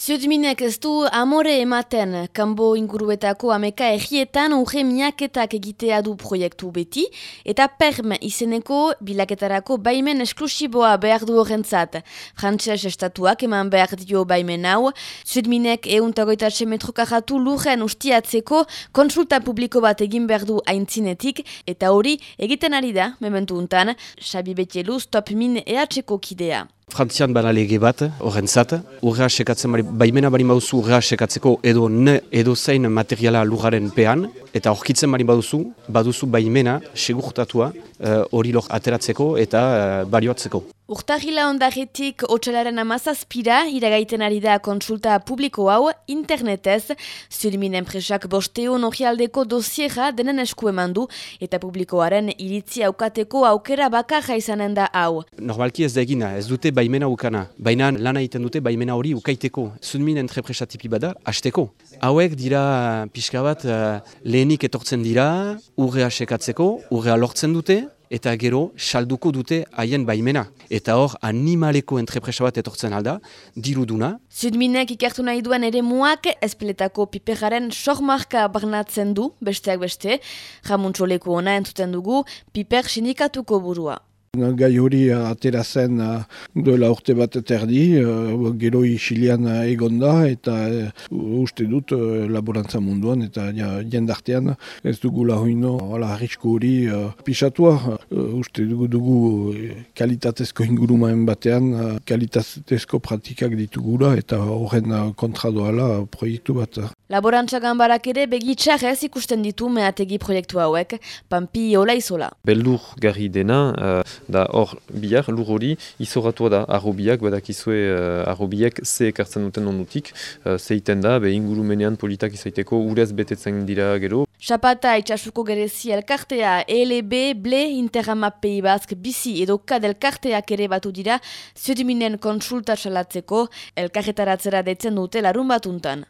Ziodminek ez du amore ematen kanbo inguruetako ameka egietan uge miaketak egitea du proiektu beti eta perm izeneko bilaketarako baimen esklusiboa behar du horrentzat. Frantses estatuak eman behar dio baimen hau. Ziodminek euntagoitatxe metrokajatu lujen ustiatzeko konsulta publiko bat egin behar du aintzinetik eta hori egiten ari da, mementu untan, Xabi Betielu stop min ehatxeko kidea. Frantzian bala lege bat, horren zat, urrea sekatzen bari, baimena bari baduzu urrea sekatzeko edo ne edo zein materiala lugaren pean, eta horkitzen bari baduzu, baduzu baimena segurtatua eh, hori uh, ateratzeko eta uh, barioatzeko. Urtahila ondaretik otxalaren amazazpira, iragaiten ari da konsulta publiko hau internetez, zurimin enpresak bosteun ohialdeko dosiera denen esku eman du eta publikoaren iritzi aukateko aukera bakarra izanen da hau. Normalki ez da egina, ez dute baimena ukana, baina lana egiten dute baimena hori ukaiteko, zurimin entrepresa tipi bada, hasteko. Hauek dira pixka bat uh, lehenik etortzen dira, urrea sekatzeko, urrea lortzen dute, eta gero salduko dute haien baimena. Eta hor animaleko entrepresa bat etortzen alda, diruduna. Zudminek ikertu nahi duen ere muak, ezpeletako piperaren sohmarka barnatzen du, besteak beste, jamuntxoleko ona entzuten dugu, piper sinikatuko burua. Gai hori atera zen uh, duela urte bat eterdi, uh, gero isilian uh, egonda eta uste dut laborantza munduan eta ja, jendartean ez dugu lahoino ala harrizko hori uh, uste dugu dugu kalitatezko ingurumaen batean kalitatezko praktikak ditugula eta horren uh, kontra doala proiektu bat. Laborantza gambarak ere begitxarrez ikusten ditu mehategi proiektu hauek, pampi hola izola. Beldur garri dena, da hor bihar lur hori izoratua da arrobiak, badakizue uh, arrobiek ze ekartzen duten onutik, uh, zeiten da, be ingurumenean politak izaiteko urez betetzen dira gero. Chapata itxasuko gerezi elkartea, ELB, BLE, Interamapei Bask, Bizi edo Kad elkarteak ere batu dira, ziodiminen konsulta salatzeko, elkarretaratzera detzen dute larun batuntan.